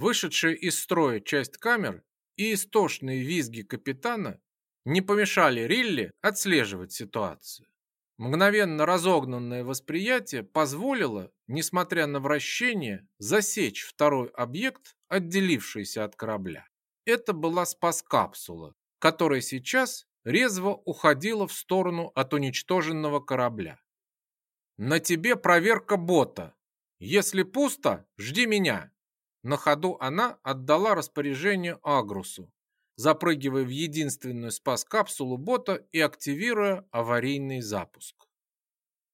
Вышедшая из строя часть камер и истошные визги капитана не помешали Рилли отслеживать ситуацию. Мгновенно разогнанное восприятие позволило, несмотря на вращение, засечь второй объект, отделившийся от корабля. Это была спас-капсула, которая сейчас резво уходила в сторону от уничтоженного корабля. «На тебе проверка бота. Если пусто, жди меня». На ходу она отдала распоряжение Агрусу, запрыгивая в единственную спас-капсулу бота и активируя аварийный запуск.